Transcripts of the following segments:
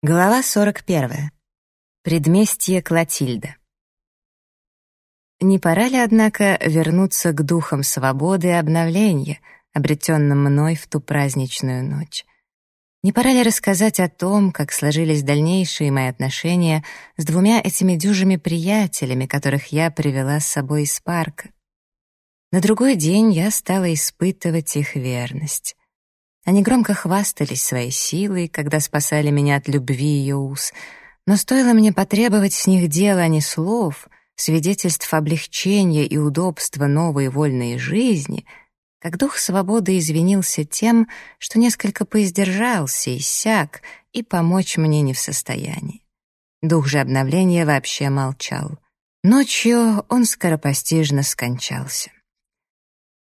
Глава 41. Предместье Клотильда. Не пора ли, однако, вернуться к духам свободы и обновления, обретенным мной в ту праздничную ночь? Не пора ли рассказать о том, как сложились дальнейшие мои отношения с двумя этими дюжими приятелями, которых я привела с собой из парка? На другой день я стала испытывать их верность. Они громко хвастались своей силой, когда спасали меня от любви ее уз, но стоило мне потребовать с них дела, а не слов, свидетельств облегчения и удобства новой вольной жизни, как дух свободы извинился тем, что несколько поиздержался, иссяк и помочь мне не в состоянии. Дух же обновления вообще молчал. Ночью он скоропостижно скончался.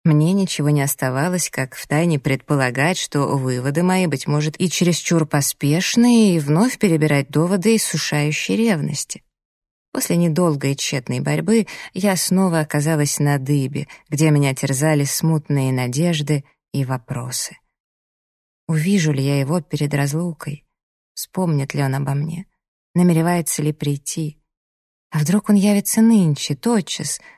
Мне ничего не оставалось, как втайне предполагать, что выводы мои, быть может, и чересчур поспешные, и вновь перебирать доводы иссушающей ревности. После недолгой тщетной борьбы я снова оказалась на дыбе, где меня терзали смутные надежды и вопросы. Увижу ли я его перед разлукой? Вспомнит ли он обо мне? Намеревается ли прийти? А вдруг он явится нынче, тотчас —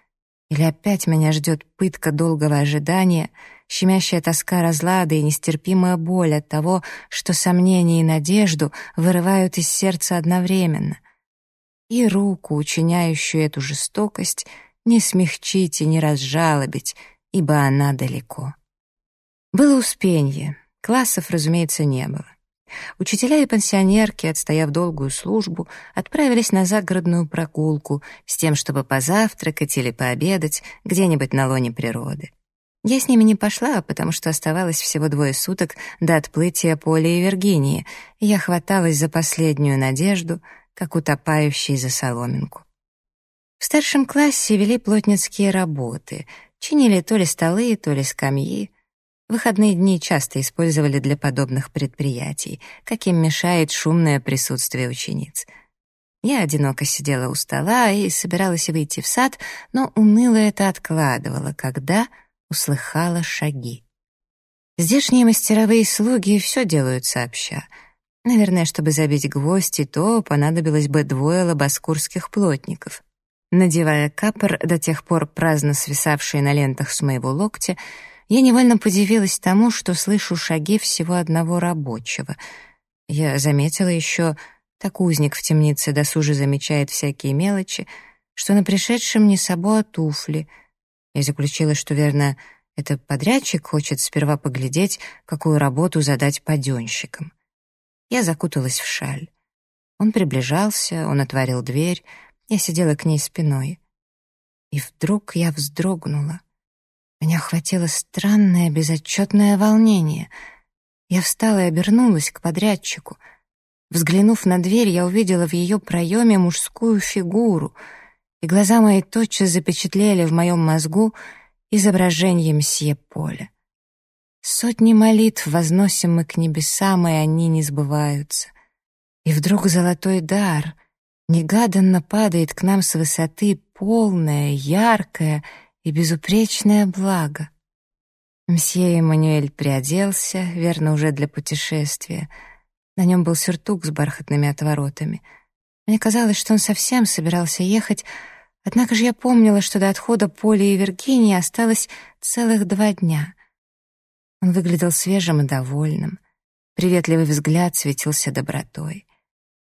или опять меня ждет пытка долгого ожидания, щемящая тоска разлада и нестерпимая боль от того, что сомнения и надежду вырывают из сердца одновременно. И руку, учиняющую эту жестокость, не смягчить и не разжалобить, ибо она далеко. Было успенье, классов, разумеется, не было. Учителя и пенсионерки, отстояв долгую службу, отправились на загородную прогулку с тем, чтобы позавтракать или пообедать где-нибудь на лоне природы. Я с ними не пошла, потому что оставалось всего двое суток до отплытия Поля и Виргинии, и я хваталась за последнюю надежду, как утопающий за соломинку. В старшем классе вели плотницкие работы, чинили то ли столы, то ли скамьи, Выходные дни часто использовали для подобных предприятий, каким мешает шумное присутствие учениц. Я одиноко сидела у стола и собиралась выйти в сад, но уныло это откладывала, когда услыхала шаги. Здешние мастеровые слуги все делают сообща. Наверное, чтобы забить гвоздь и то, понадобилось бы двое лобоскурских плотников. Надевая капор, до тех пор праздно свисавший на лентах с моего локтя, я невольно подивилась тому, что слышу шаги всего одного рабочего. Я заметила еще, так узник в темнице досуже замечает всякие мелочи, что на пришедшем не сабо туфли. Я заключила, что, верно, это подрядчик хочет сперва поглядеть, какую работу задать паденщикам. Я закуталась в шаль. Он приближался, он отворил дверь, я сидела к ней спиной. И вдруг я вздрогнула. Меня охватило странное безотчетное волнение. Я встала и обернулась к подрядчику. Взглянув на дверь, я увидела в ее проеме мужскую фигуру, и глаза мои тотчас запечатлели в моем мозгу изображение мсье Поля. Сотни молитв возносим мы к небесам, и они не сбываются. И вдруг золотой дар негаданно падает к нам с высоты, полное, яркое — и безупречное благо. Мсье Эммануэль приоделся, верно, уже для путешествия. На нем был сюртук с бархатными отворотами. Мне казалось, что он совсем собирался ехать, однако же я помнила, что до отхода Поля и Виргинии осталось целых два дня. Он выглядел свежим и довольным. Приветливый взгляд светился добротой.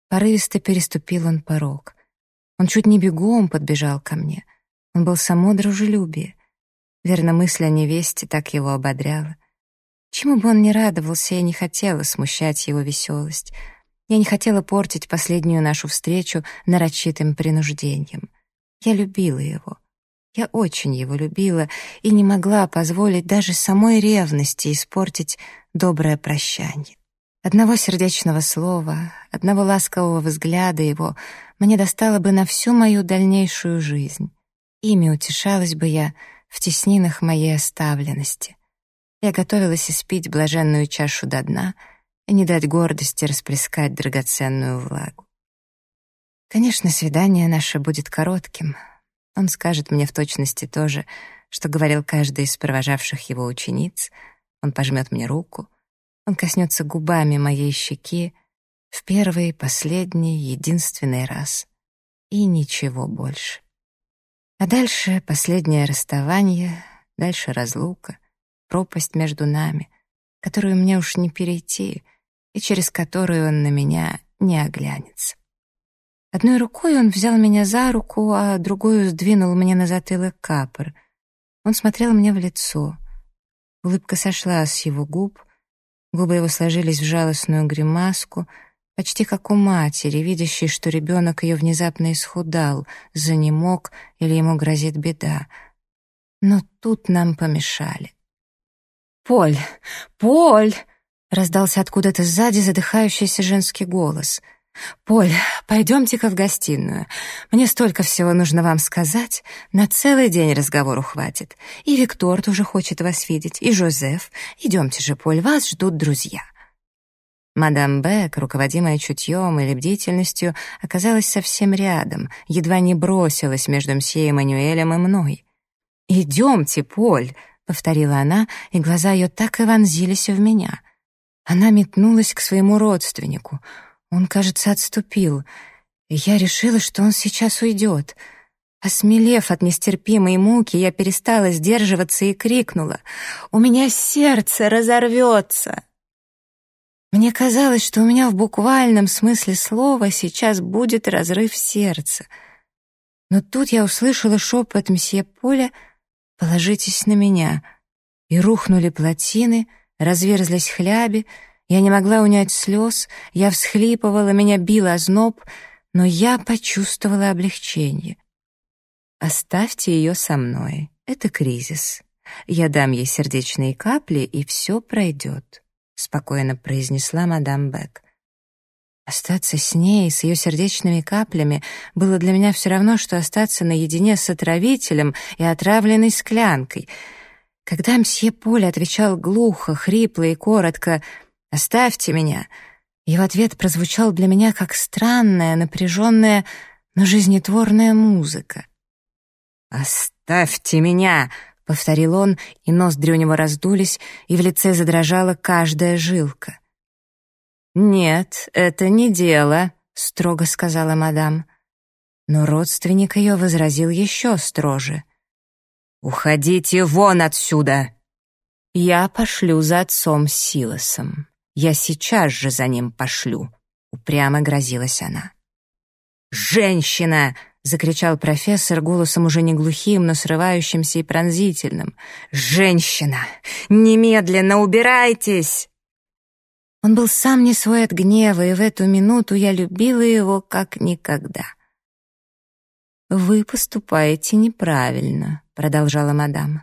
Порывисто переступил он порог. Он чуть не бегом подбежал ко мне — он был само дружелюбие. Верно, мысль о невесте так его ободряла. Чему бы он ни радовался, я не хотела смущать его веселость. Я не хотела портить последнюю нашу встречу нарочитым принуждением. Я любила его. Я очень его любила и не могла позволить даже самой ревности испортить доброе прощание. Одного сердечного слова, одного ласкового взгляда его мне достало бы на всю мою дальнейшую жизнь. Ими утешалась бы я в теснинах моей оставленности. Я готовилась испить блаженную чашу до дна и не дать гордости расплескать драгоценную влагу. Конечно, свидание наше будет коротким. Он скажет мне в точности то же, что говорил каждый из провожавших его учениц. Он пожмет мне руку, он коснется губами моей щеки. В первый, последний, единственный раз. И ничего больше. А дальше последнее расставание, дальше разлука, пропасть между нами, которую мне уж не перейти, и через которую он на меня не оглянется. Одной рукой он взял меня за руку, а другую сдвинул мне на затылок капор. Он смотрел мне в лицо. Улыбка сошла с его губ, губы его сложились в жалостную гримаску, почти как у матери, видящей, что ребенок ее внезапно исхудал, занемог или ему грозит беда. Но тут нам помешали. «Поль! Поль!» — раздался откуда-то сзади задыхающийся женский голос — «Поль, пойдемте-ка в гостиную. Мне столько всего нужно вам сказать. На целый день разговору хватит. И Виктор тоже хочет вас видеть, и Жозеф. Идемте же, Поль, вас ждут друзья». Мадам Бек, руководимая чутьем или бдительностью, оказалась совсем рядом, едва не бросилась между мсье Эммануэлем и мной. «Идемте, Поль», — повторила она, и глаза ее так и вонзились в меня. Она метнулась к своему родственнику — он, кажется, отступил, и я решила, что он сейчас уйдет. Осмелев от нестерпимой муки, я перестала сдерживаться и крикнула «У меня сердце разорвется!» Мне казалось, что у меня в буквальном смысле слова сейчас будет разрыв сердца. Но тут я услышала шепот мсье Поля «Положитесь на меня», и рухнули плотины, разверзлись хляби, я не могла унять слез, я всхлипывала, меня бил озноб, но я почувствовала облегчение. «Оставьте ее со мной. Это кризис. Я дам ей сердечные капли, и все пройдет», — спокойно произнесла мадам Бек. Остаться с ней, с ее сердечными каплями, было для меня все равно, что остаться наедине с отравителем и отравленной склянкой. Когда мсье Поль отвечал глухо, хрипло и коротко — Оставьте меня!» В ответ прозвучал для меня как странная, напряженная, но жизнетворная музыка. «Оставьте меня!» — повторил он, и ноздри у него раздулись, и в лице задрожала каждая жилка. «Нет, это не дело», — строго сказала мадам. Но родственник ее возразил еще строже. «Уходите вон отсюда!» «Я пошлю за отцом Силосом. Я сейчас же за ним пошлю», — упрямо грозилась она. «Женщина!» — закричал профессор голосом уже не глухим, но срывающимся и пронзительным. «Женщина! Немедленно убирайтесь!» Он был сам не свой от гнева, и в эту минуту я любила его как никогда. «Вы поступаете неправильно», — продолжала мадам.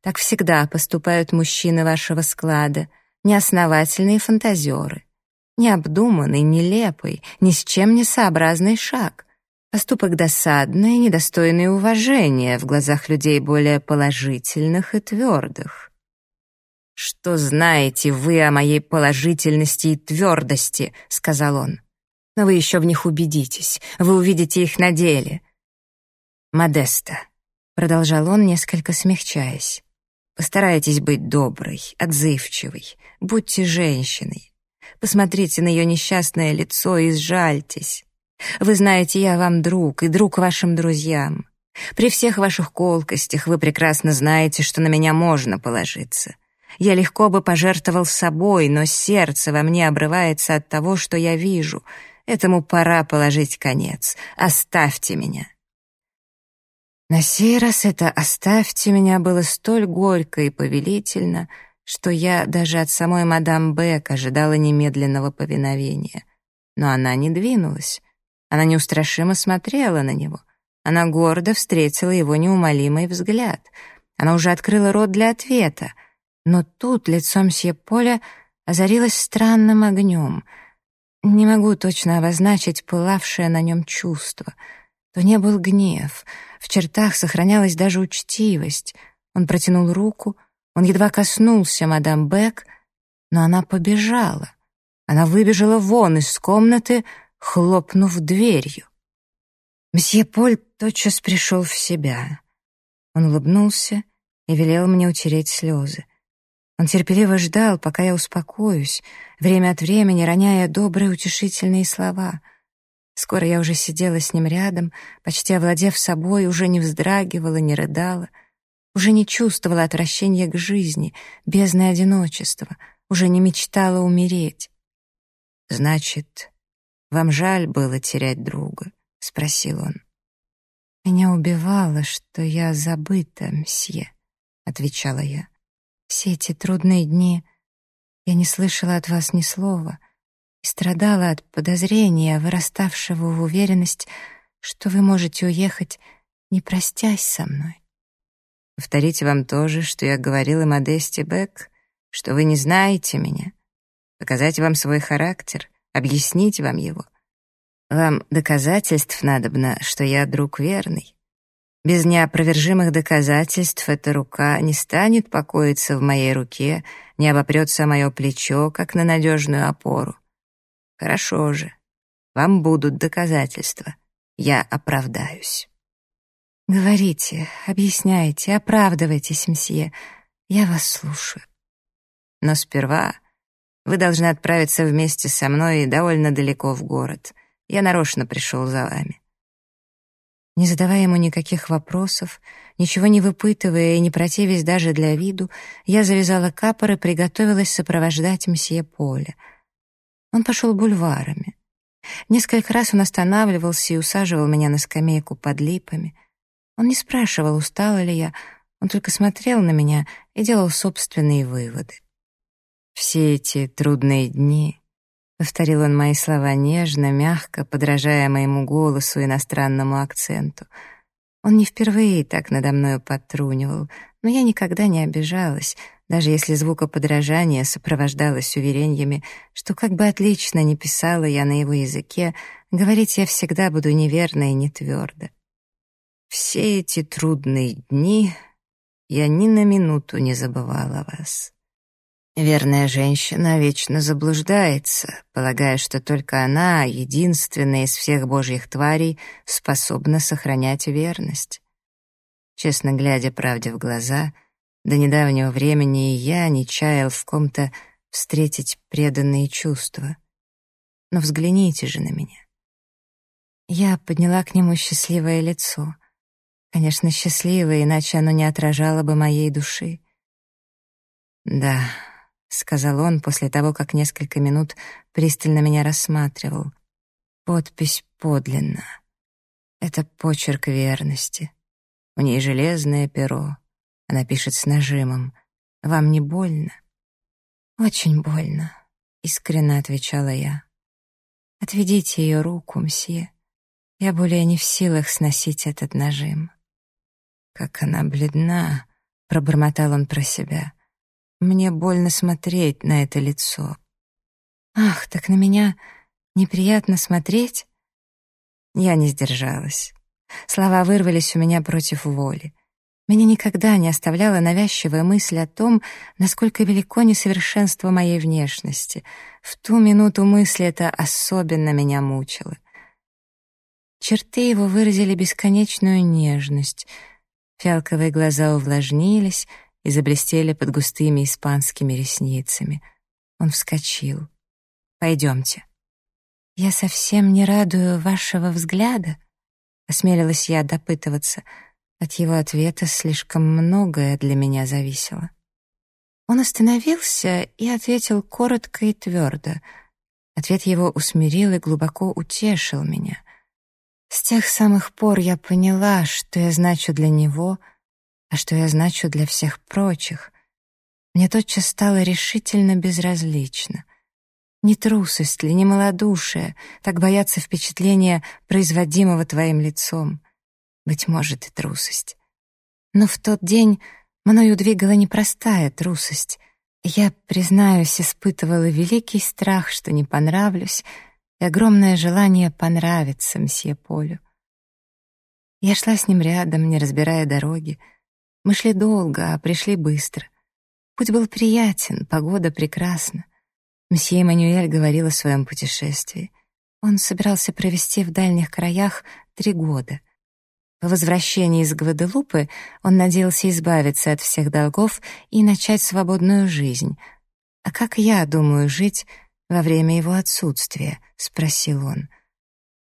«Так всегда поступают мужчины вашего склада — неосновательные фантазеры. Необдуманный, нелепый, ни с чем не сообразный шаг. Поступок досадный, недостойный уважения в глазах людей более положительных и твердых. «Что знаете вы о моей положительности и твердости?» — сказал он. «Но вы еще в них убедитесь, вы увидите их на деле». «Модеста», — продолжал он, несколько смягчаясь. Постарайтесь быть доброй, отзывчивой, будьте женщиной. Посмотрите на ее несчастное лицо и сжальтесь. Вы знаете, я вам друг и друг вашим друзьям. При всех ваших колкостях вы прекрасно знаете, что на меня можно положиться. Я легко бы пожертвовал собой, но сердце во мне обрывается от того, что я вижу. Этому пора положить конец. Оставьте меня. На сей раз это «оставьте меня» было столь горько и повелительно, что я даже от самой мадам Бек ожидала немедленного повиновения. Но она не двинулась. Она неустрашимо смотрела на него. Она гордо встретила его неумолимый взгляд. Она уже открыла рот для ответа. Но тут лицо мсье Поля озарилось странным огнем. Не могу точно обозначить пылавшее на нем чувство — то не был гнев. В чертах сохранялась даже учтивость. Он протянул руку, он едва коснулся мадам Бек, но она побежала. Она выбежала вон из комнаты, хлопнув дверью. Мсье Поль тотчас пришел в себя. Он улыбнулся и велел мне утереть слезы. Он терпеливо ждал, пока я успокоюсь, время от времени роняя добрые утешительные слова. Скоро я уже сидела с ним рядом, почти овладев собой, уже не вздрагивала, не рыдала, уже не чувствовала отвращения к жизни, бездны одиночества, уже не мечтала умереть. «Значит, вам жаль было терять друга?» — спросил он. «Меня убивало, что я забыта, мсье», — отвечала я. «Все эти трудные дни я не слышала от вас ни слова и страдала от подозрения, выраставшего в уверенность, что вы можете уехать, не простясь со мной. Повторить вам то же, что я говорила Модесте Бек, что вы не знаете меня, показать вам свой характер, объяснить вам его. Вам доказательств надобно, что я друг верный. Без неопровержимых доказательств эта рука не станет покоиться в моей руке, не обопрется мое плечо, как на надежную опору. Хорошо же, вам будут доказательства. Я оправдаюсь. Говорите, объясняйте, оправдывайтесь, мсье. Я вас слушаю. Но сперва вы должны отправиться вместе со мной довольно далеко в город — я нарочно пришел за вами». Не задавая ему никаких вопросов, ничего не выпытывая и не противясь даже для виду, я завязала капор и приготовилась сопровождать мсье Поля. Он пошел бульварами. Несколько раз он останавливался и усаживал меня на скамейку под липами. Он не спрашивал, устала ли я, он только смотрел на меня и делал собственные выводы. Все эти трудные дни Повторил он мои слова нежно, мягко, подражая моему голосу и иностранному акценту. Он не впервые так надо мною подтрунивал, но я никогда не обижалась, даже если звукоподражание сопровождалось уверениями, что как бы отлично ни писала я на его языке, говорить я всегда буду неверно и не твердо. Все эти трудные дни я ни на минуту не забывала вас. Верная женщина вечно заблуждается, полагая, что только она, единственная из всех божьих тварей, способна сохранять верность. Честно глядя правде в глаза, до недавнего времени и я не чаял в ком-то встретить преданные чувства. Но взгляните же на меня. Я подняла к нему счастливое лицо. Конечно, счастливое, иначе оно не отражало бы моей души. Да, — сказал он после того, как несколько минут пристально меня рассматривал. «Подпись подлинна. Это почерк верности. У ней железное перо. Она пишет с нажимом. Вам не больно?» «Очень больно», — искренне отвечала я. «Отведите ее руку, мсье. Я более не в силах сносить этот нажим». «Как она бледна», — пробормотал он про себя. Мне больно смотреть на это лицо. Ах, так на меня неприятно смотреть? Я не сдержалась. Слова вырвались у меня против воли. Меня никогда не оставляла навязчивая мысль о том, насколько велико несовершенство моей внешности. В ту минуту мысль эта особенно меня мучила. Черты его выразили бесконечную нежность. Фиалковые глаза увлажнились, и заблестели под густыми испанскими ресницами. Он вскочил. «Пойдемте». «Я совсем не радую вашего взгляда», — осмелилась я допытываться. От его ответа слишком многое для меня зависело. Он остановился и ответил коротко и твердо. Ответ его усмирил и глубоко утешил меня. С тех самых пор я поняла, что я значу для него — а что я значу для всех прочих, мне тотчас стало решительно безразлично. Не трусость ли, не малодушие, так бояться впечатления, производимого твоим лицом. Быть может, и трусость. Но в тот день мною двигала непростая трусость. Я, признаюсь, испытывала великий страх, что не понравлюсь, и огромное желание понравиться мсье Полю. Я шла с ним рядом, не разбирая дороги, мы шли долго, а пришли быстро. Путь был приятен, погода прекрасна. Мсье Эммануэль говорил о своем путешествии. Он собирался провести в дальних краях три года. По возвращении из Гваделупы он надеялся избавиться от всех долгов и начать свободную жизнь. «А как я думаю жить во время его отсутствия?» — спросил он.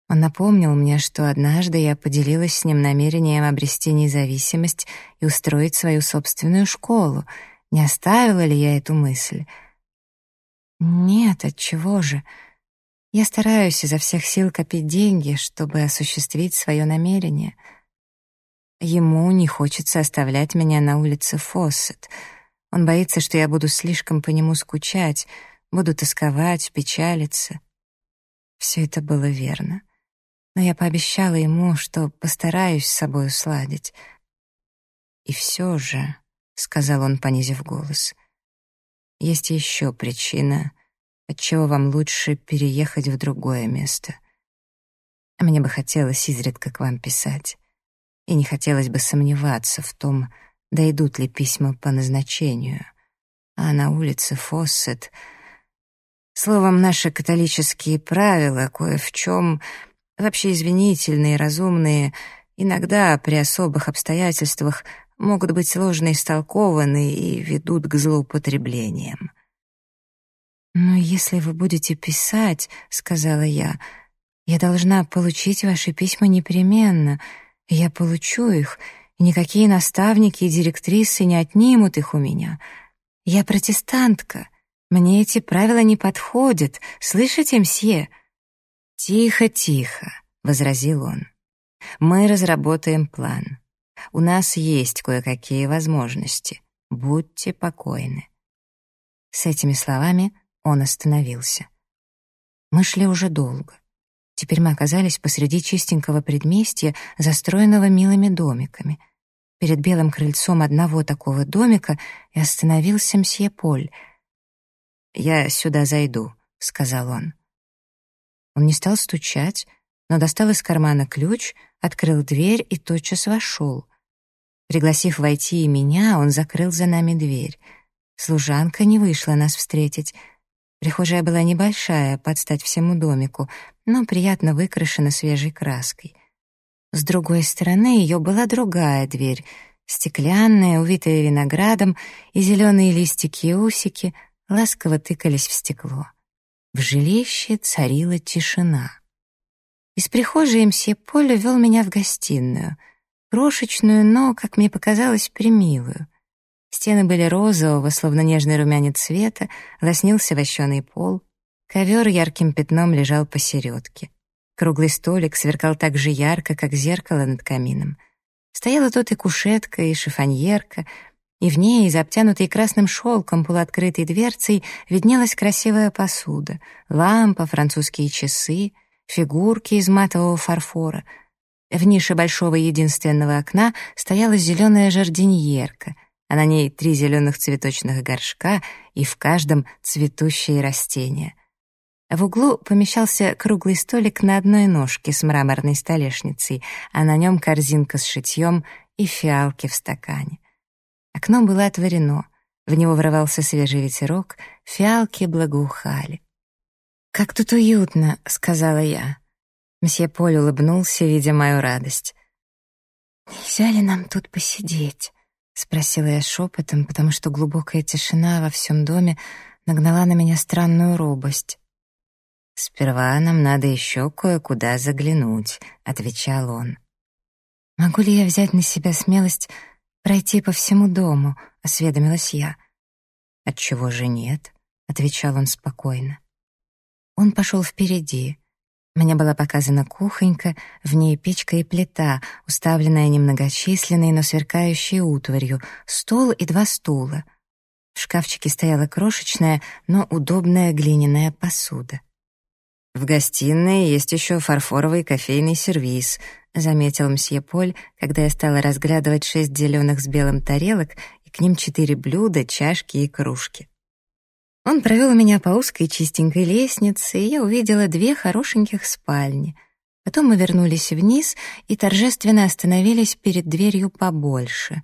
Он напомнил мне, что однажды я поделилась с ним намерением обрести независимость и устроить свою собственную школу. Не оставила ли я эту мысль? Нет, отчего же? Я стараюсь изо всех сил копить деньги, чтобы осуществить свое намерение — Ему не хочется оставлять меня на улице Фоссет. Он боится, что я буду слишком по нему скучать, буду тосковать, печалиться. Все это было верно. Но я пообещала ему, что постараюсь с собой усладить. «И все же», — сказал он, понизив голос, — «есть еще причина, отчего вам лучше переехать в другое место. А мне бы хотелось изредка к вам писать и не хотелось бы сомневаться в том, дойдут ли письма по назначению. А на улице Фоссет... Словом, наши католические правила кое в чем вообще извинительные, разумные, иногда при особых обстоятельствах могут быть сложно истолкованы и ведут к злоупотреблениям. «Но если вы будете писать, — сказала я, — я должна получить ваши письма непременно — я получу их, и никакие наставники и директрисы не отнимут их у меня. Я протестантка. Мне эти правила не подходят. Слышите, мсье?» «Тихо, тихо», — возразил он. «Мы разработаем план. У нас есть кое-какие возможности. Будьте покойны». С этими словами он остановился. Мы шли уже долго. Теперь мы оказались посреди чистенького предместья, застроенного милыми домиками. Перед белым крыльцом одного такого домика и остановился мсье Поль. «Я сюда зайду», — сказал он. Он не стал стучать, но достал из кармана ключ, открыл дверь и тотчас вошел. Пригласив войти и меня, он закрыл за нами дверь. Служанка не вышла нас встретить — Прихожая была небольшая, под стать всему домику, но приятно выкрашена свежей краской. С другой стороны ее была другая дверь, стеклянная, увитая виноградом, и зеленые листики и усики ласково тыкались в стекло. В жилище царила тишина. Из прихожей МСье Поля вел меня в гостиную, крошечную, но, как мне показалось, примилую. Стены были розового, словно нежный румянец цвета, лоснился вощеный пол. Ковер ярким пятном лежал посередке. Круглый столик сверкал так же ярко, как зеркало над камином. Стояла тут и кушетка, и шифоньерка, и в ней, за обтянутой красным шелком полуоткрытой дверцей, виднелась красивая посуда, лампа, французские часы, фигурки из матового фарфора. В нише большого единственного окна стояла зеленая жардиньерка — а на ней три зеленых цветочных горшка и в каждом цветущие растения. В углу помещался круглый столик на одной ножке с мраморной столешницей, а на нем корзинка с шитьем и фиалки в стакане. Окно было отворено, в него врывался свежий ветерок, фиалки благоухали. «Как тут уютно», — сказала я. Мсье Поль улыбнулся, видя мою радость. «Нельзя ли нам тут посидеть?» — спросила я шепотом, потому что глубокая тишина во всем доме нагнала на меня странную робость. «Сперва нам надо еще кое-куда заглянуть», — отвечал он. «Могу ли я взять на себя смелость пройти по всему дому?» — осведомилась я. «Отчего же нет?» — отвечал он спокойно. Он пошел впереди, мне была показана кухонька, в ней печка и плита, уставленная немногочисленной, но сверкающей утварью, стол и два стула. В шкафчике стояла крошечная, но удобная глиняная посуда. «В гостиной есть еще фарфоровый кофейный сервиз», — заметил мсье Поль, когда я стала разглядывать шесть зеленых с белым тарелок и к ним четыре блюда, чашки и кружки. Он провел меня по узкой чистенькой лестнице, и я увидела две хорошеньких спальни. Потом мы вернулись вниз и торжественно остановились перед дверью побольше.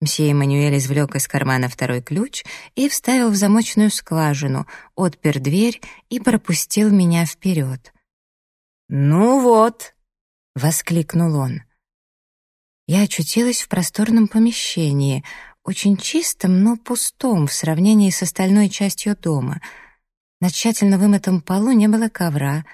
Мсье Эммануэль извлек из кармана второй ключ и вставил в замочную скважину, отпер дверь и пропустил меня вперед. «Ну вот!» — воскликнул он. я очутилась в просторном помещении, очень чистом, но пустом в сравнении с остальной частью дома. На тщательно вымытом полу не было ковра.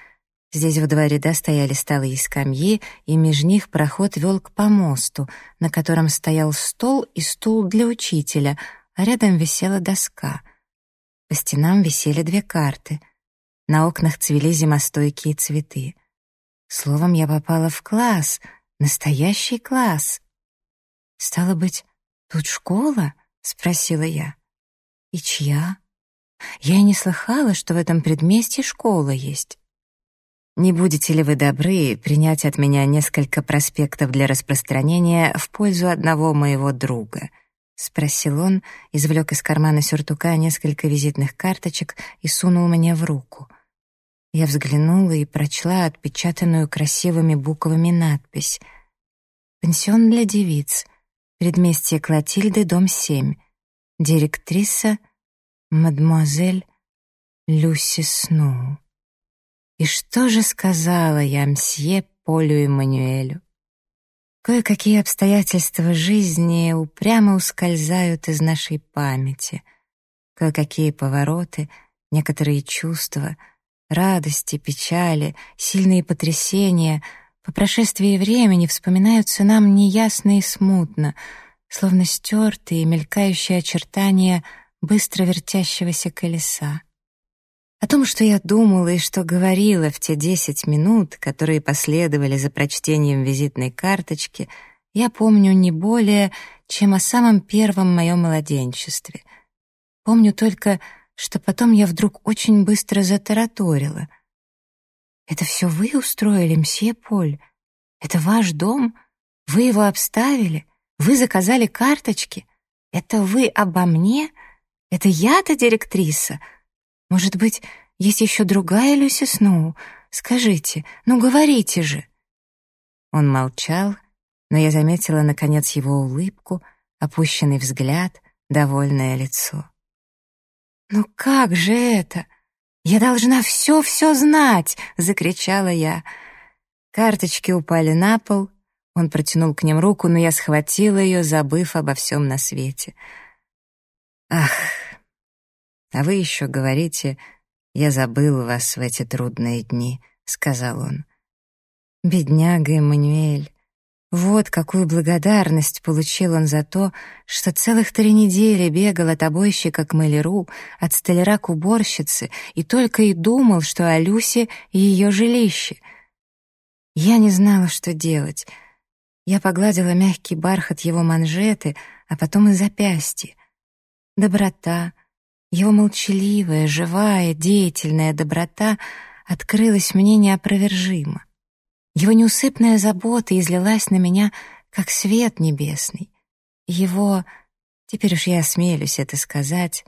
Здесь в два ряда стояли столы и скамьи, и меж них проход вел к помосту, на котором стоял стол и стул для учителя, а рядом висела доска. По стенам висели две карты. На окнах цвели зимостойкие цветы. Словом, я попала в класс, настоящий класс. Стало быть, тут школа? спросила я. И чья? Я и не слыхала, что в этом предместье школа есть. Не будете ли вы добры принять от меня несколько проспектов для распространения в пользу одного моего друга? спросил он, извлек из кармана сюртука несколько визитных карточек и сунул мне в руку. Я взглянула и прочла отпечатанную красивыми буквами надпись «Пансион для девиц. Предместье Клотильды, дом 7. Директриса мадемуазель Люси Сноу». И что же сказала я мсье Полю Эммануэлю? Кое-какие обстоятельства жизни упрямо ускользают из нашей памяти. Кое-какие повороты, некоторые чувства — радости, печали, сильные потрясения по прошествии времени вспоминаются нам неясно и смутно, словно стертые, мелькающие очертания быстро вертящегося колеса. О том, что я думала и что говорила в те десять минут, которые последовали за прочтением визитной карточки, я помню не более, чем о самом первом моем младенчестве. Помню только, что потом я вдруг очень быстро затараторила. «Это все вы устроили, мсье Поль? Это ваш дом? Вы его обставили? Вы заказали карточки? Это вы обо мне? Это я-то директриса? Может быть, есть еще другая Люси Сноу? Скажите, ну говорите же!» Он молчал, но я заметила, наконец, его улыбку, опущенный взгляд, довольное лицо. «Ну как же это? Я должна все-все знать!» — закричала я. Карточки упали на пол. Он протянул к ним руку, но я схватила ее, забыв обо всем на свете. «Ах, а вы еще говорите, я забыл вас в эти трудные дни», — сказал он. «Бедняга Эммануэль, вот какую благодарность получил он за то, что целых три недели бегал от обойщика к маляру, от столяра к уборщице и только и думал, что о Люсе и ее жилище. Я не знала, что делать. Я погладила мягкий бархат его манжеты, а потом и запястье. Доброта, его молчаливая, живая, деятельная доброта открылась мне неопровержимо. Его неусыпная забота излилась на меня, как свет небесный. Его, теперь уж я осмелюсь это сказать,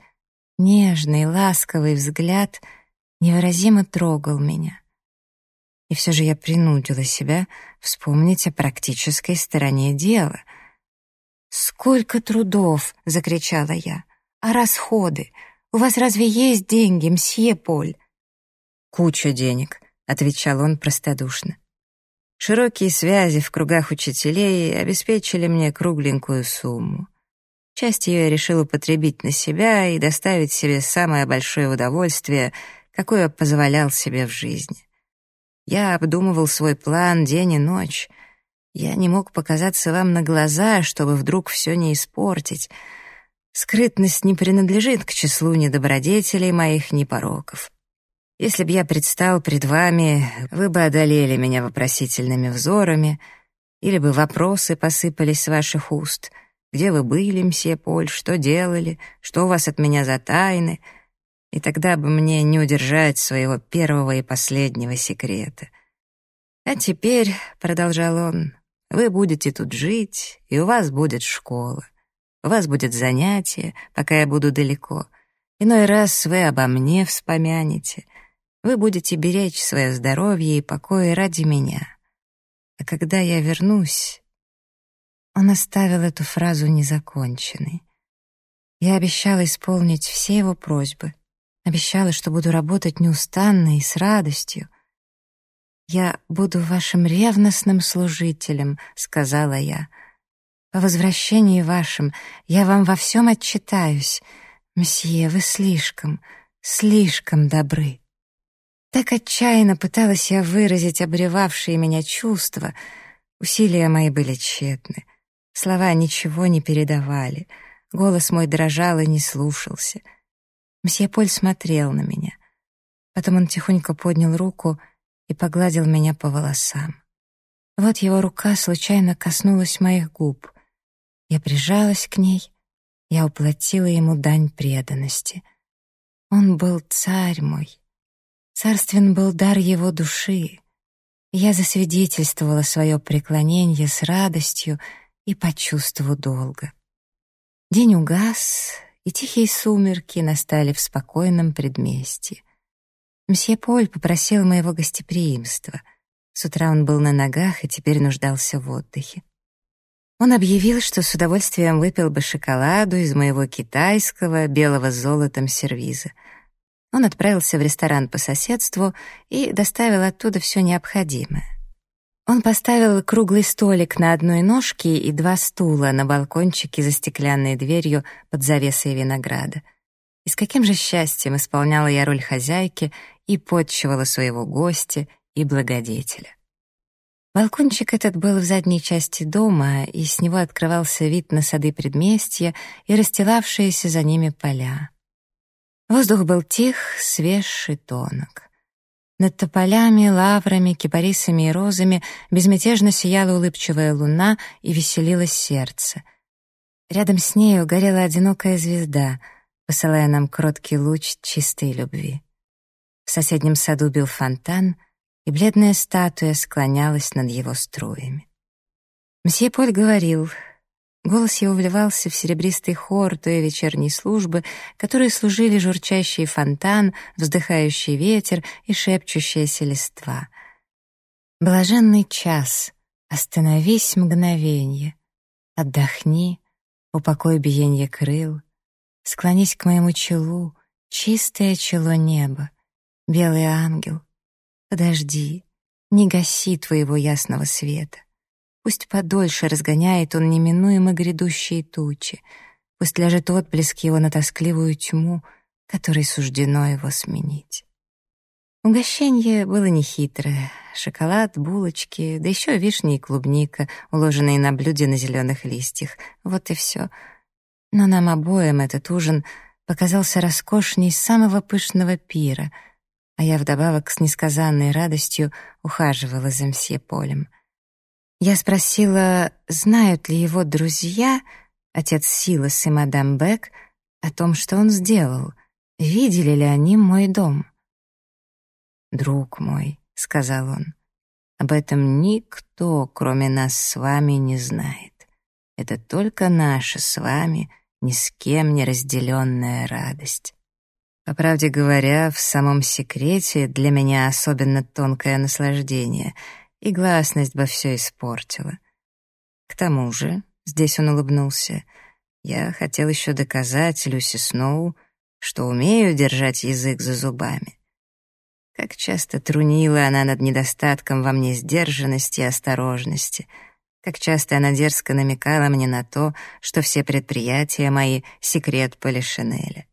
нежный, ласковый взгляд невыразимо трогал меня. И все же я принудила себя вспомнить о практической стороне дела. «Сколько трудов!» — закричала я. «А расходы? У вас разве есть деньги, мсье Поль?» «Куча денег», — отвечал он простодушно. Широкие связи в кругах учителей обеспечили мне кругленькую сумму. Часть ее я решил употребить на себя и доставить себе самое большое удовольствие, какое позволял себе в жизни. Я обдумывал свой план день и ночь. Я не мог показаться вам на глаза, чтобы вдруг все не испортить. Скрытность не принадлежит к числу ни добродетелей моих, ни пороков. Если б я предстал пред вами, вы бы одолели меня вопросительными взорами, или бы вопросы посыпались с ваших уст. Где вы были, мсье Поль, что делали, что у вас от меня за тайны? И тогда бы мне не удержать своего первого и последнего секрета. А теперь, — продолжал он, — вы будете тут жить, и у вас будет школа. У вас будет занятие, пока я буду далеко. Иной раз вы обо мне вспомянете — вы будете беречь свое здоровье и покой ради меня. А когда я вернусь...» Он оставил эту фразу незаконченной. Я обещала исполнить все его просьбы. Обещала, что буду работать неустанно и с радостью. «Я буду вашим ревностным служителем», — сказала я. По возвращении вашем я вам во всем отчитаюсь. Мсье, вы слишком, слишком добры». Так отчаянно пыталась я выразить обревавшие меня чувства. Усилия мои были тщетны. Слова ничего не передавали. Голос мой дрожал и не слушался. Мсье Поль смотрел на меня. Потом он тихонько поднял руку и погладил меня по волосам. Вот его рука случайно коснулась моих губ. Я прижалась к ней, я уплатила ему дань преданности. Он был царь мой. Царствен был дар его души. Я засвидетельствовала свое преклонение с радостью и по чувству долга. День угас, и тихие сумерки настали в спокойном предместье. Мсье Поль попросил моего гостеприимства. С утра он был на ногах и теперь нуждался в отдыхе. Он объявил, что с удовольствием выпил бы шоколаду из моего китайского белого с золотом сервиза. Он отправился в ресторан по соседству и доставил оттуда все необходимое. Он поставил круглый столик на одной ножке и два стула на балкончике за стеклянной дверью под завесой винограда. И с каким же счастьем исполняла я роль хозяйки и подчивала своего гостя и благодетеля. Балкончик этот был в задней части дома, и с него открывался вид на сады предместья и расстилавшиеся за ними поля. Воздух был тих, свеж и тонок. Над тополями, лаврами, кипарисами и розами безмятежно сияла улыбчивая луна и веселилось сердце. Рядом с нею горела одинокая звезда, посылая нам кроткий луч чистой любви. В соседнем саду бил фонтан, и бледная статуя склонялась над его струями. Мсье Поль говорил, Голос его вливался в серебристый хор той вечерней службы, которой служили журчащий фонтан, вздыхающий ветер и шепчущаяся листва. Блаженный час, остановись мгновенье, отдохни, упокой биенье крыл, склонись к моему челу, чистое чело неба, белый ангел, подожди, не гаси твоего ясного света. Пусть подольше разгоняет он неминуемо грядущие тучи, пусть ляжет отблеск его на тоскливую тьму, которой суждено его сменить. Угощение было нехитрое. Шоколад, булочки, да еще вишни и клубника, уложенные на блюде на зеленых листьях. Вот и все. Но нам обоим этот ужин показался роскошней самого пышного пира, а я вдобавок с несказанной радостью ухаживала за мсье Полем — я спросила, знают ли его друзья, отец Силас и мадам Бек, о том, что он сделал, видели ли они мой дом. «Друг мой», — сказал он, — «об этом никто, кроме нас с вами, не знает. Это только наша с вами, ни с кем не разделенная радость». По правде говоря, в самом секрете для меня особенно тонкое наслаждение — и гласность бы все испортила. К тому же, здесь он улыбнулся, я хотел еще доказать Люси Сноу, что умею держать язык за зубами. Как часто трунила она над недостатком во мне сдержанности и осторожности, как часто она дерзко намекала мне на то, что все предприятия мои — секрет Полишинеля.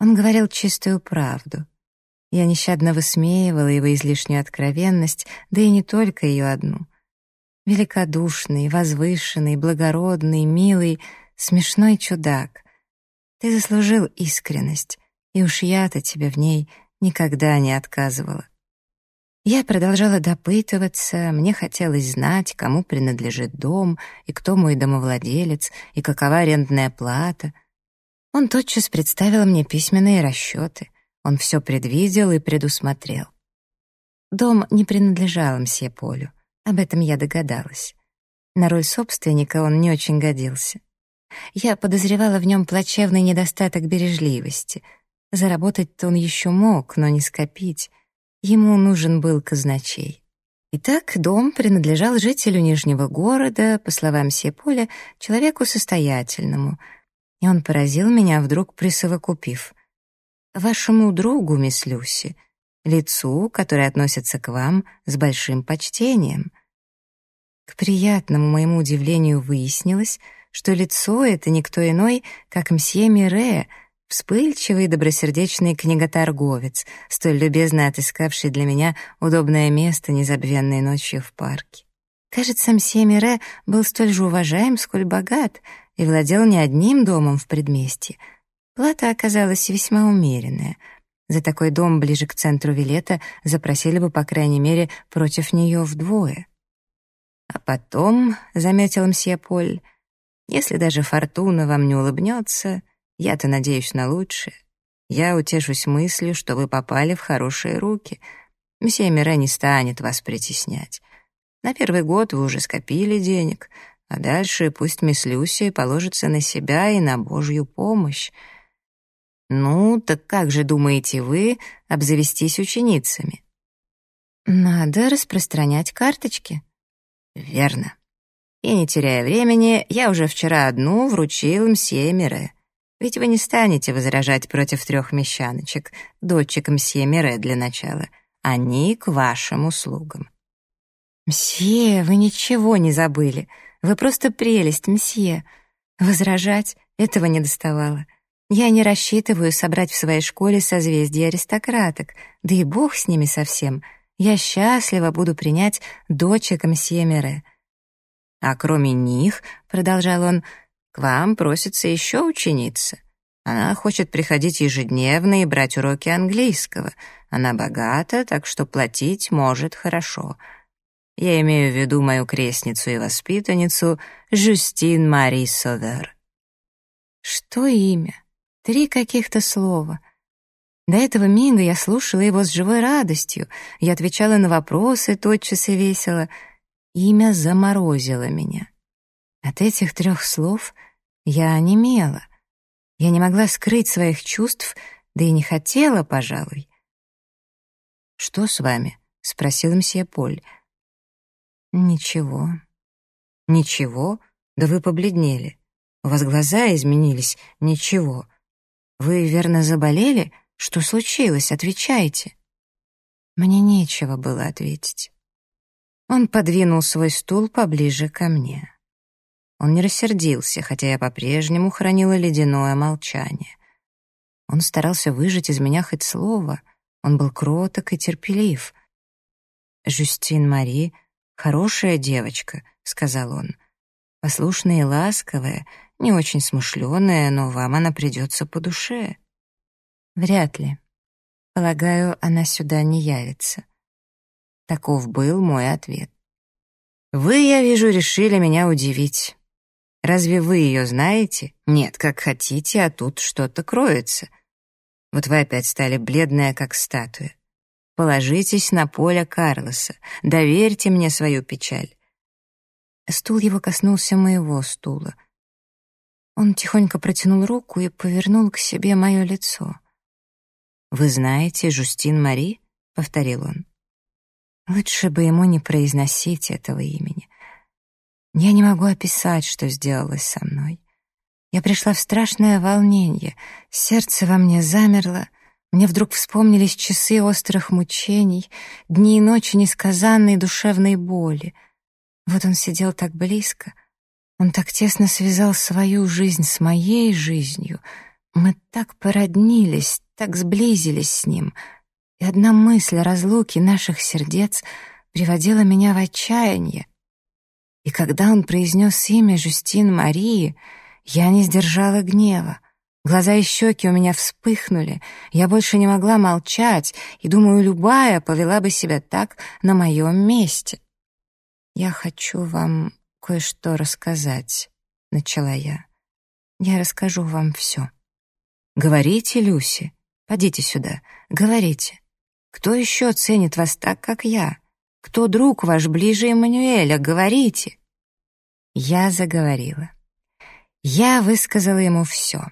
Он говорил чистую правду — я нещадно высмеивала его излишнюю откровенность, да и не только ее одну. Великодушный, возвышенный, благородный, милый, смешной чудак. Ты заслужил искренность, и уж я-то тебе в ней никогда не отказывала. Я продолжала допытываться, мне хотелось знать, кому принадлежит дом, и кто мой домовладелец, и какова арендная плата. Он тотчас представил мне письменные расчеты. Он все предвидел и предусмотрел. Дом не принадлежал мсье Полю, об этом я догадалась. На роль собственника он не очень годился. Я подозревала в нем плачевный недостаток бережливости. Заработать-то он еще мог, но не скопить. Ему нужен был казначей. Итак, дом принадлежал жителю Нижнего города, по словам Сеполя, человеку состоятельному. И он поразил меня, вдруг присовокупив вашему другу, мисс Люси, лицу, которое относится к вам с большим почтением. К приятному моему удивлению выяснилось, что лицо это никто иной, как мсье Мире, вспыльчивый добросердечный книготорговец, столь любезно отыскавший для меня удобное место незабвенной ночью в парке. Кажется, мсье Мире был столь же уважаем, сколь богат, и владел не одним домом в предместье. Плата оказалась весьма умеренная. За такой дом ближе к центру Вилета запросили бы, по крайней мере, против нее вдвое. А потом, — заметил мсье Поль, — если даже фортуна вам не улыбнется, я-то надеюсь на лучшее. Я утешусь мыслью, что вы попали в хорошие руки. Месье Мире не станет вас притеснять. На первый год вы уже скопили денег, а дальше пусть мисс Люси положится на себя и на Божью помощь. Ну, так как же думаете вы обзавестись ученицами? Надо распространять карточки. Верно. И, не теряя времени, я уже вчера одну вручил мсье Мире. Ведь вы не станете возражать против трех мещаночек, дочек мсье Мире для начала. Они к вашим услугам. «Мсье, вы ничего не забыли. Вы просто прелесть, мсье. Возражать этого не доставало. Я не рассчитываю собрать в своей школе созвездие аристократок, да и бог с ними совсем. Я счастлива буду принять дочек мсье Мире. А кроме них, — продолжал он, — к вам просится еще ученица. Она хочет приходить ежедневно и брать уроки английского. Она богата, так что платить может хорошо. Я имею в виду мою крестницу и воспитанницу Жюстин Мари Совер. Что имя? Три каких-то слова. До этого мига я слушала его с живой радостью. Я отвечала на вопросы тотчас и весело — Имя заморозило меня. От этих трех слов я онемела. Я не могла скрыть своих чувств, да и не хотела, пожалуй. «Что с вами?» — спросил мсье Поль. «Ничего». «Ничего? Да вы побледнели. У вас глаза изменились. Ничего. Вы, верно, заболели? Что случилось? Отвечайте». Мне нечего было ответить. Он подвинул свой стул поближе ко мне. Он не рассердился, хотя я по-прежнему хранила ледяное молчание. Он старался выжать из меня хоть слово. Он был кроток и терпелив. «Жюстин Мари — хорошая девочка», — сказал он. «Послушная и ласковая, не очень смышленая, но вам она придется по душе». «Вряд ли. Полагаю, она сюда не явится». Таков был мой ответ. «Вы, я вижу, решили меня удивить. Разве вы ее знаете? Нет, как хотите, а тут что-то кроется. Вот вы опять стали бледная, как статуя. Положитесь на поле Карлоса, доверьте мне свою печаль». Стул его коснулся моего стула. Он тихонько протянул руку и повернул к себе мое лицо. «Вы знаете Жустин Мари?» — повторил он. Лучше бы ему не произносить этого имени. Я не могу описать, что сделалось со мной. Я пришла в страшное волнение, сердце во мне замерло, мне вдруг вспомнились часы острых мучений, дни и ночи несказанной душевной боли. Вот он сидел так близко, он так тесно связал свою жизнь с моей жизнью, мы так породнились, так сблизились с ним — и одна мысль о разлуке наших сердец приводила меня в отчаяние. И когда он произнес имя Жюстин Марии, я не сдержала гнева. Глаза и щеки у меня вспыхнули, я больше не могла молчать, и, думаю, любая повела бы себя так на моем месте. «Я хочу вам кое-что рассказать», — начала я. «Я расскажу вам все». «Говорите, Люси, подите сюда, говорите». Кто еще ценит вас так, как я? Кто друг ваш ближе Эммануэля? Говорите!» Я заговорила. Я высказала ему все.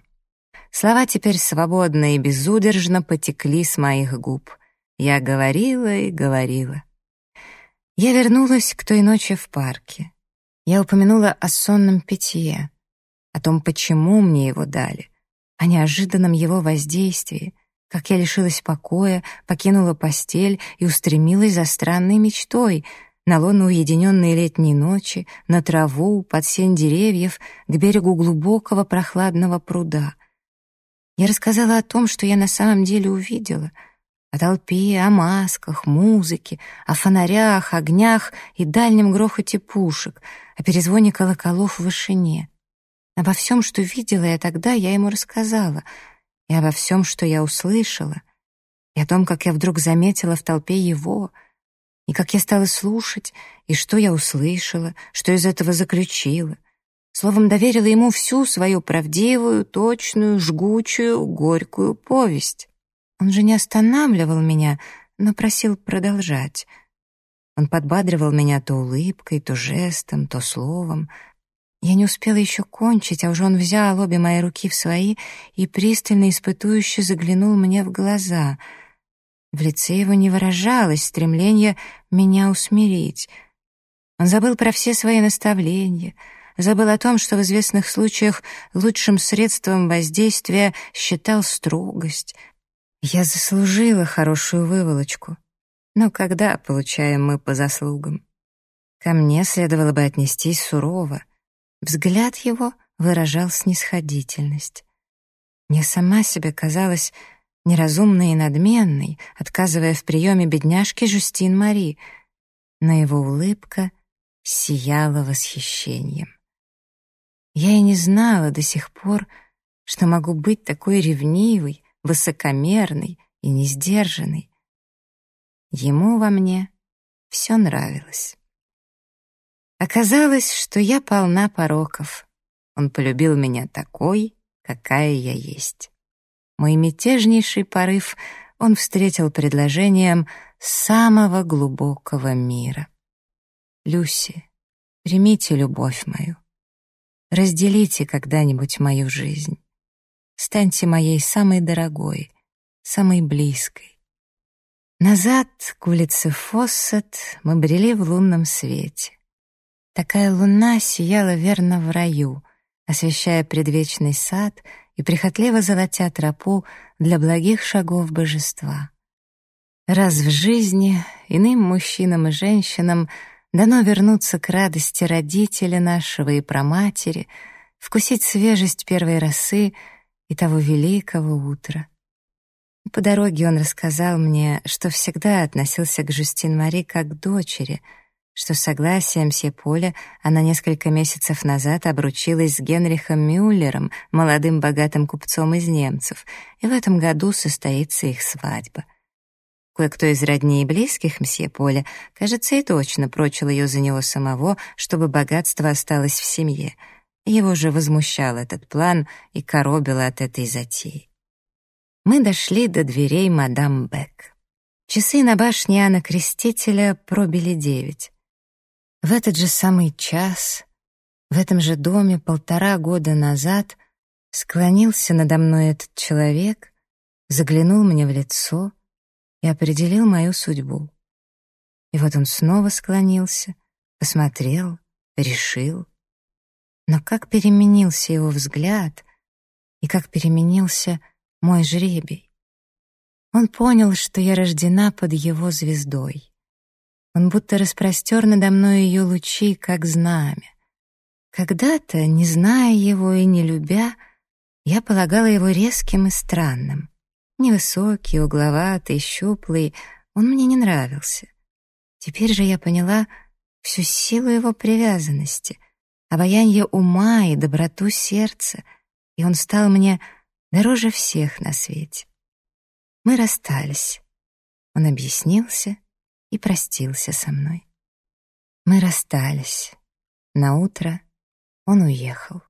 Слова теперь свободно и безудержно потекли с моих губ. Я говорила и говорила. Я вернулась к той ночи в парке. Я упомянула о сонном питье, о том, почему мне его дали, о неожиданном его воздействии, как я лишилась покоя, покинула постель и устремилась за странной мечтой, на лоно уединенной летней ночи, на траву, под сень деревьев, к берегу глубокого прохладного пруда. Я рассказала о том, что я на самом деле увидела — о толпе, о масках, музыке, о фонарях, огнях и дальнем грохоте пушек, о перезвоне колоколов в вышине. Обо всем, что видела я тогда, я ему рассказала, и обо всем, что я услышала, и о том, как я вдруг заметила в толпе его, и как я стала слушать, и что я услышала, что из этого заключила. Словом, доверила ему всю свою правдивую, точную, жгучую, горькую повесть. Он же не останавливал меня, но просил продолжать. Он подбадривал меня то улыбкой, то жестом, то словом. Я не успела еще кончить, а уже он взял обе мои руки в свои и пристально испытующе заглянул мне в глаза. В лице его не выражалось стремление меня усмирить. Он забыл про все свои наставления — забыл о том, что в известных случаях лучшим средством воздействия считал строгость — я заслужила хорошую выволочку. Но когда получаем мы по заслугам? Ко мне следовало бы отнестись сурово. Взгляд его выражал снисходительность. Мне сама себе казалась неразумной и надменной, отказывая в приеме бедняжки Жюстин Мари, но его улыбка сияла восхищением. Я и не знала до сих пор, что могу быть такой ревнивой, высокомерный и несдержанный. Ему во мне все нравилось. Оказалось, что я полна пороков. Он полюбил меня такой, какая я есть. Мой мятежнейший порыв он встретил предложением самого глубокого мира. «Люси, примите любовь мою. Разделите когда-нибудь мою жизнь. Станьте моей самой дорогой, самой близкой. Назад к улице Фоссет мы брели в лунном свете. Такая луна сияла верно в раю, освещая предвечный сад и прихотливо золотя тропу для благих шагов божества. Раз в жизни иным мужчинам и женщинам дано вернуться к радости родителя нашего и праматери, вкусить свежесть первой росы — и того великого утра. По дороге он рассказал мне, что всегда относился к Жюстин Мари как к дочери, что согласием Поля она несколько месяцев назад обручилась с Генрихом Мюллером, молодым богатым купцом из немцев, и в этом году состоится их свадьба. Кое-кто из родней и близких мсье Поля, кажется, и точно прочил ее за него самого, чтобы богатство осталось в семье — его же возмущал этот план и коробило от этой затеи. Мы дошли до дверей мадам Бек. Часы на башне Иоанна Крестителя пробили девять. В этот же самый час, в этом же доме полтора года назад склонился надо мной этот человек, заглянул мне в лицо и определил мою судьбу. И вот он снова склонился, посмотрел, решил — но как переменился его взгляд и как переменился мой жребий. Он понял, что я рождена под его звездой. Он будто распростер надо мной ее лучи, как знамя. Когда-то, не зная его и не любя, я полагала его резким и странным. Невысокий, угловатый, щуплый, он мне не нравился. Теперь же я поняла всю силу его привязанности — обаяние ума и доброту сердца, и он стал мне дороже всех на свете. Мы расстались. Он объяснился и простился со мной. Мы расстались. На утро он уехал.